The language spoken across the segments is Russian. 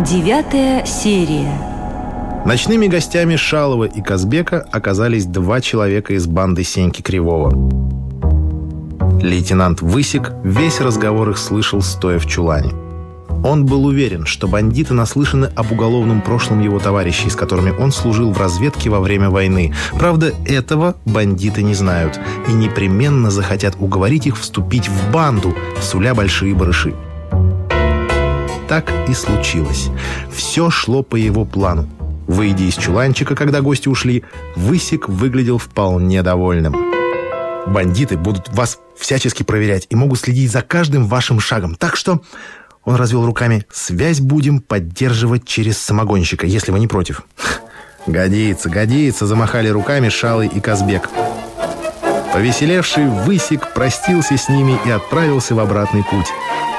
Девятая серия. Ночными гостями Шалова и Казбека оказались два человека из банды Сеньки Кривого. Лейтенант Высик весь разговор их слышал, стоя в чулане. Он был уверен, что бандиты наслышаны об уголовном прошлом его товарищей, с которыми он служил в разведке во время войны. Правда, этого бандиты не знают и непременно захотят уговорить их вступить в банду, суля большие барыши. Так и случилось. Все шло по его плану. Выйдя из чуланчика, когда гости ушли, Высик выглядел вполне довольным. «Бандиты будут вас всячески проверять и могут следить за каждым вашим шагом. Так что он развел руками. «Связь будем поддерживать через самогонщика, если вы не против». «Годится, годится», — замахали руками Шалый и Казбек. Повеселевший Высик простился с ними и отправился в обратный путь.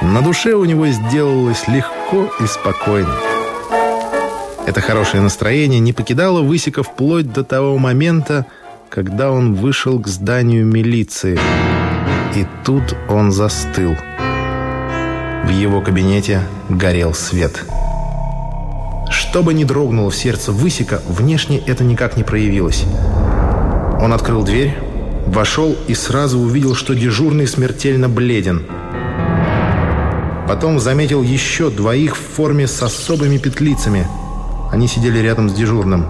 На душе у него сделалось легко и спокойно. Это хорошее настроение не покидало Высика вплоть до того момента, когда он вышел к зданию милиции. И тут он застыл. В его кабинете горел свет. Что бы ни дрогнуло в сердце Высика, внешне это никак не проявилось. Он открыл дверь, вошел и сразу увидел, что дежурный смертельно бледен. Потом заметил еще двоих в форме с особыми петлицами. Они сидели рядом с дежурным.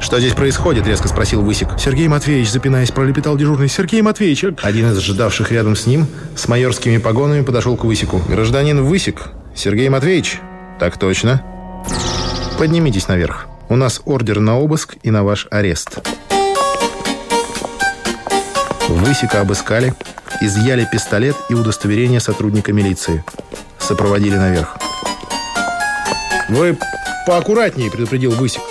«Что здесь происходит?» — резко спросил Высик. «Сергей Матвеевич», — запинаясь, пролепетал дежурный. «Сергей Матвеевич!» Один из ожидавших рядом с ним с майорскими погонами подошел к Высику. «Гражданин Высик, Сергей Матвеевич?» «Так точно». «Поднимитесь наверх. У нас ордер на обыск и на ваш арест». Высика обыскали, изъяли пистолет и удостоверение сотрудника милиции. Сопроводили наверх. «Вы поаккуратнее», — предупредил Высик.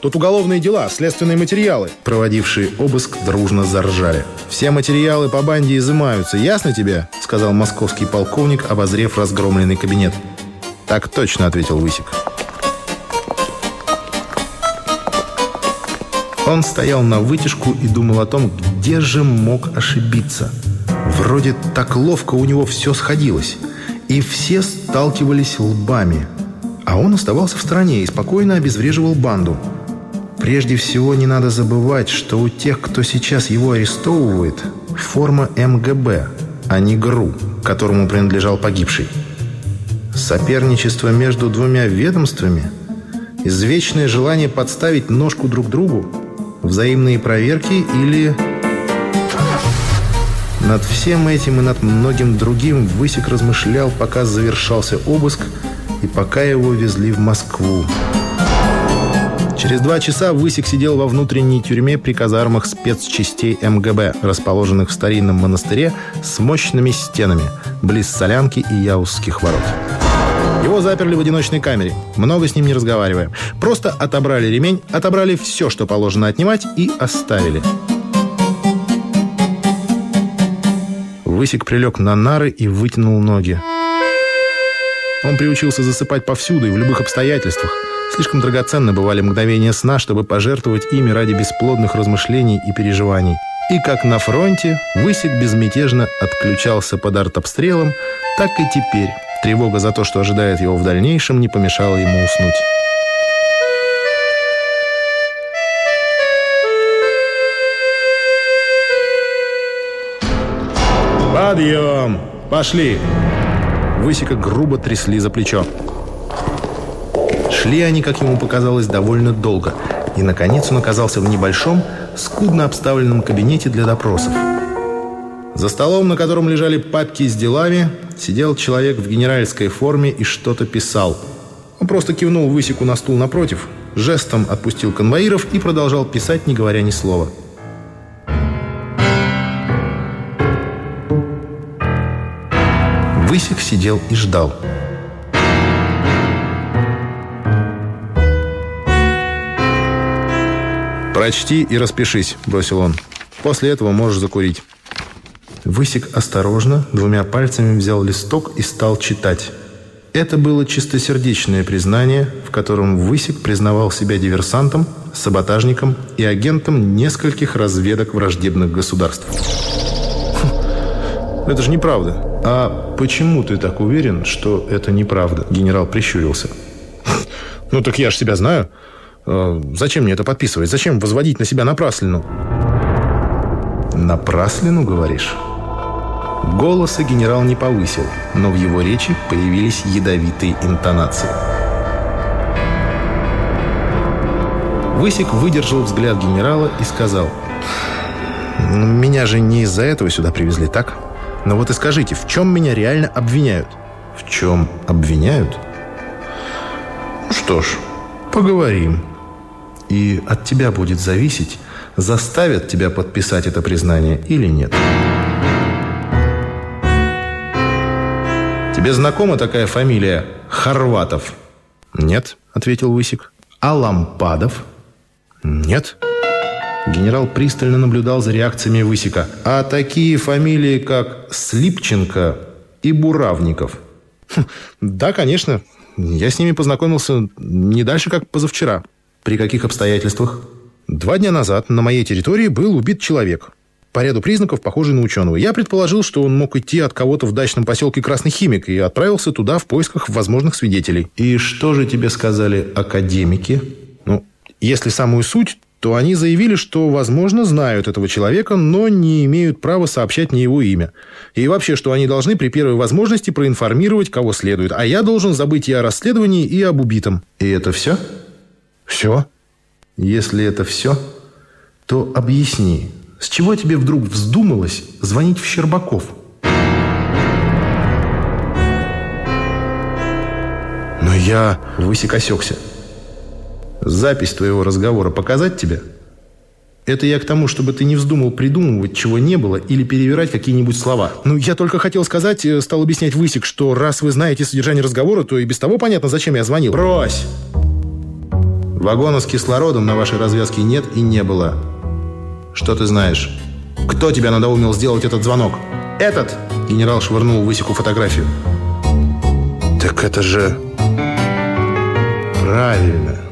Тут уголовные дела, следственные материалы». Проводившие обыск дружно заржали. «Все материалы по банде изымаются, ясно тебе?» Сказал московский полковник, обозрев разгромленный кабинет. «Так точно», — ответил Высик. Он стоял на вытяжку и думал о том, где же мог ошибиться. Вроде так ловко у него все сходилось. И все сталкивались лбами. А он оставался в стороне и спокойно обезвреживал банду. Прежде всего, не надо забывать, что у тех, кто сейчас его арестовывает, форма МГБ, а не ГРУ, которому принадлежал погибший. Соперничество между двумя ведомствами, извечное желание подставить ножку друг другу, взаимные проверки или... Над всем этим и над многим другим Высик размышлял, пока завершался обыск и пока его везли в Москву. Через два часа Высик сидел во внутренней тюрьме при казармах спецчастей МГБ, расположенных в старинном монастыре с мощными стенами, близ Солянки и Яузских ворот. Его заперли в одиночной камере, много с ним не разговаривая. Просто отобрали ремень, отобрали все, что положено отнимать, и оставили. Высик прилег на нары и вытянул ноги. Он приучился засыпать повсюду и в любых обстоятельствах. Слишком драгоценны бывали мгновения сна, чтобы пожертвовать ими ради бесплодных размышлений и переживаний. И как на фронте, Высик безмятежно отключался под артобстрелом, так и теперь тревога за то, что ожидает его в дальнейшем, не помешала ему уснуть. «Подъем! Пошли!» Высика грубо трясли за плечо. Шли они, как ему показалось, довольно долго. И, наконец, он оказался в небольшом, скудно обставленном кабинете для допросов. За столом, на котором лежали папки с делами, сидел человек в генеральской форме и что-то писал. Он просто кивнул Высику на стул напротив, жестом отпустил конвоиров и продолжал писать, не говоря ни слова. Высик сидел и ждал. «Прочти и распишись», — бросил он. «После этого можешь закурить». Высик осторожно, двумя пальцами взял листок и стал читать. Это было чистосердечное признание, в котором Высик признавал себя диверсантом, саботажником и агентом нескольких разведок враждебных государств. Хм, «Это же неправда. А почему ты так уверен, что это неправда?» Генерал прищурился. Ну так я ж себя знаю. Э, зачем мне это подписывать? Зачем возводить на себя напраслину? Напраслину, говоришь? Голоса генерал не повысил, но в его речи появились ядовитые интонации. Высик выдержал взгляд генерала и сказал, «Меня же не из-за этого сюда привезли, так? Но вот и скажите, в чем меня реально обвиняют?» «В чем обвиняют?» «Что ж, поговорим. И от тебя будет зависеть, заставят тебя подписать это признание или нет». «Тебе знакома такая фамилия Хорватов?» «Нет», — ответил Высик. «А Лампадов?» «Нет». Генерал пристально наблюдал за реакциями Высика. «А такие фамилии, как Слипченко и Буравников?» хм, «Да, конечно. Я с ними познакомился не дальше, как позавчера». «При каких обстоятельствах?» «Два дня назад на моей территории был убит человек. По ряду признаков похожий на ученого. Я предположил, что он мог идти от кого-то в дачном поселке Красный Химик и отправился туда в поисках возможных свидетелей». «И что же тебе сказали академики?» «Ну, если самую суть, то они заявили, что, возможно, знают этого человека, но не имеют права сообщать мне его имя. И вообще, что они должны при первой возможности проинформировать, кого следует. А я должен забыть и о расследовании, и об убитом. И это все? Все. Если это все, то объясни, с чего тебе вдруг вздумалось звонить в Щербаков? Но я... Высек осекся. Запись твоего разговора показать тебе? Это я к тому, чтобы ты не вздумал придумывать, чего не было, или перевирать какие-нибудь слова. Ну, я только хотел сказать, э, стал объяснять Высик, что раз вы знаете содержание разговора, то и без того понятно, зачем я звонил. Брось! Вагона с кислородом на вашей развязке нет и не было. Что ты знаешь? Кто тебя надоумил сделать этот звонок? Этот! Генерал швырнул Высику фотографию. Так это же... Правильно.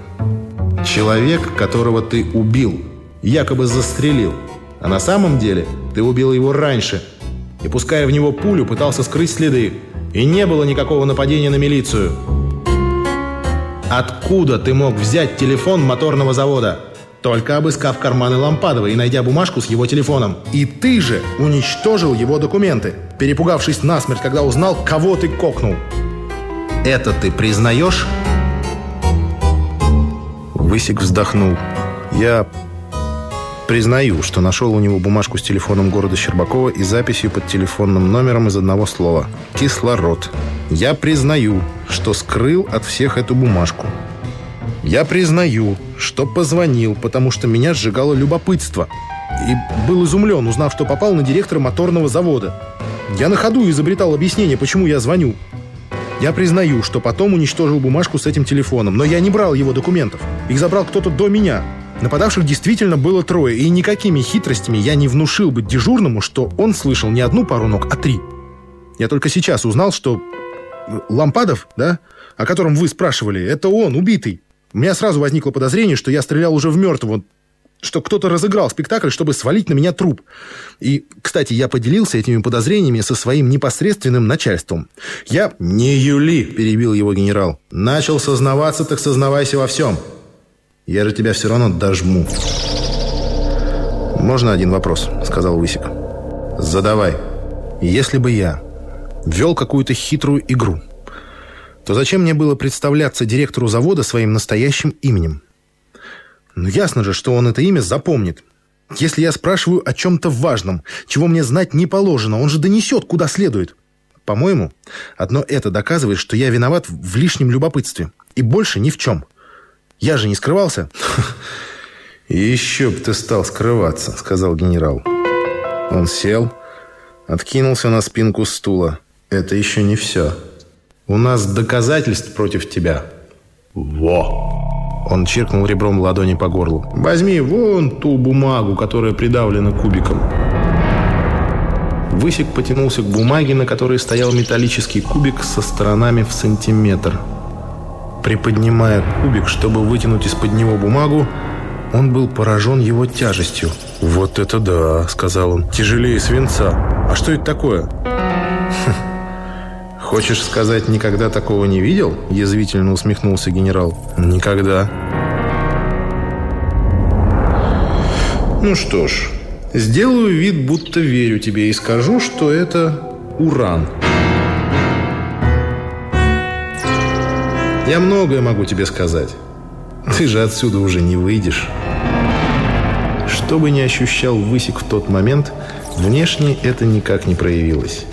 Человек, которого ты убил, якобы застрелил. А на самом деле ты убил его раньше. И пуская в него пулю, пытался скрыть следы. И не было никакого нападения на милицию. Откуда ты мог взять телефон моторного завода? Только обыскав карманы Лампадова и найдя бумажку с его телефоном. И ты же уничтожил его документы, перепугавшись насмерть, когда узнал, кого ты кокнул. Это ты признаешь? Высик вздохнул. Я признаю, что нашел у него бумажку с телефоном города Щербакова и записью под телефонным номером из одного слова. Кислород. Я признаю, что скрыл от всех эту бумажку. Я признаю, что позвонил, потому что меня сжигало любопытство. И был изумлен, узнав, что попал на директора моторного завода. Я на ходу изобретал объяснение, почему я звоню. Я признаю, что потом уничтожил бумажку с этим телефоном, но я не брал его документов. Их забрал кто-то до меня. Нападавших действительно было трое, и никакими хитростями я не внушил бы дежурному, что он слышал не одну пару ног, а три. Я только сейчас узнал, что э, Лампадов, да, о котором вы спрашивали, это он, убитый. У меня сразу возникло подозрение, что я стрелял уже в мертвого, что кто-то разыграл спектакль, чтобы свалить на меня труп. И, кстати, я поделился этими подозрениями со своим непосредственным начальством. Я... «Не юли!» – перебил его генерал. «Начал сознаваться, так сознавайся во всем. Я же тебя все равно дожму». «Можно один вопрос?» – сказал Высик. «Задавай. Если бы я вел какую-то хитрую игру, то зачем мне было представляться директору завода своим настоящим именем? Ну, ясно же, что он это имя запомнит. Если я спрашиваю о чем-то важном, чего мне знать не положено, он же донесет куда следует. По-моему, одно это доказывает, что я виноват в лишнем любопытстве. И больше ни в чем. Я же не скрывался. «Еще бы ты стал скрываться», — сказал генерал. Он сел, откинулся на спинку стула. «Это еще не все. У нас доказательств против тебя. Во!» Он чиркнул ребром ладони по горлу. «Возьми вон ту бумагу, которая придавлена кубиком». Высек потянулся к бумаге, на которой стоял металлический кубик со сторонами в сантиметр. Приподнимая кубик, чтобы вытянуть из-под него бумагу, он был поражен его тяжестью. «Вот это да!» — сказал он. «Тяжелее свинца. А что это такое?» «Хочешь сказать, никогда такого не видел?» – язвительно усмехнулся генерал. «Никогда». «Ну что ж, сделаю вид, будто верю тебе и скажу, что это уран». «Я многое могу тебе сказать. Ты же отсюда уже не выйдешь». Что бы ни ощущал Высик в тот момент, внешне это никак не проявилось.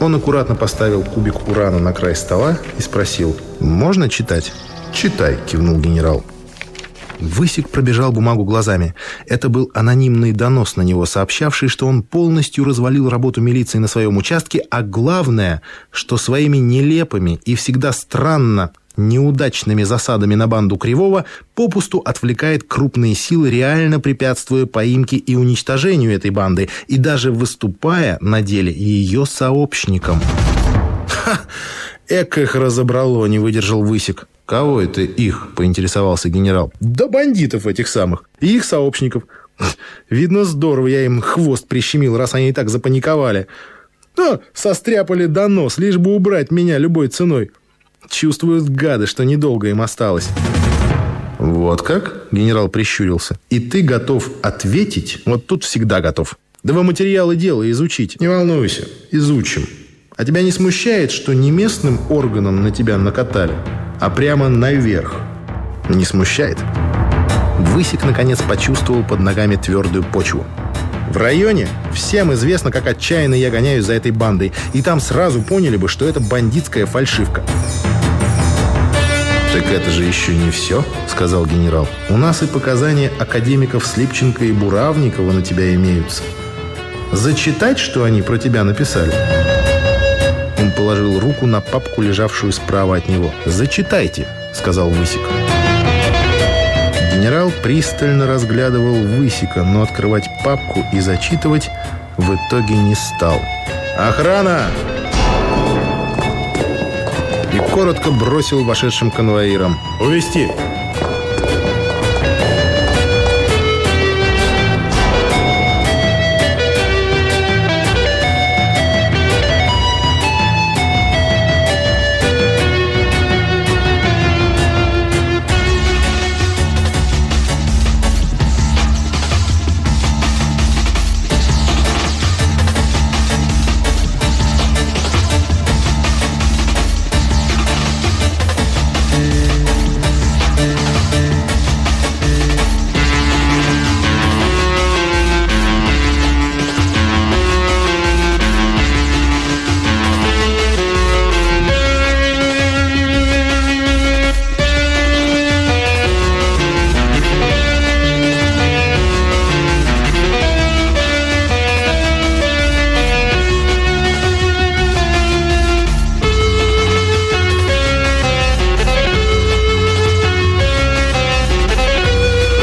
Он аккуратно поставил кубик урана на край стола и спросил «Можно читать?» «Читай», — кивнул генерал. Высик пробежал бумагу глазами. Это был анонимный донос на него, сообщавший, что он полностью развалил работу милиции на своем участке, а главное, что своими нелепыми и всегда странно неудачными засадами на банду Кривого попусту отвлекает крупные силы, реально препятствуя поимке и уничтожению этой банды, и даже выступая на деле ее сообщником. «Ха! Эк их разобрало!» — не выдержал Высик. «Кого это их?» — поинтересовался генерал. «Да бандитов этих самых. И их сообщников. Видно, здорово я им хвост прищемил, раз они и так запаниковали. А, состряпали донос, лишь бы убрать меня любой ценой. Чувствуют гады, что недолго им осталось». «Вот как?» — генерал прищурился. «И ты готов ответить?» «Вот тут всегда готов. Да вы материалы дела изучить. Не волнуйся, изучим. А тебя не смущает, что не местным органом на тебя накатали, а прямо наверх? Не смущает?» Высик, наконец, почувствовал под ногами твердую почву. В районе всем известно, как отчаянно я гоняюсь за этой бандой, и там сразу поняли бы, что это бандитская фальшивка. «Так это же еще не все», — сказал генерал. «У нас и показания академиков Слипченко и Буравникова на тебя имеются. Зачитать, что они про тебя написали?» Он положил руку на папку, лежавшую справа от него. «Зачитайте», — сказал Высик. Генерал пристально разглядывал Высика, но открывать папку и зачитывать в итоге не стал. «Охрана!» Коротко бросил вошедшим конвоирам. «Увести!»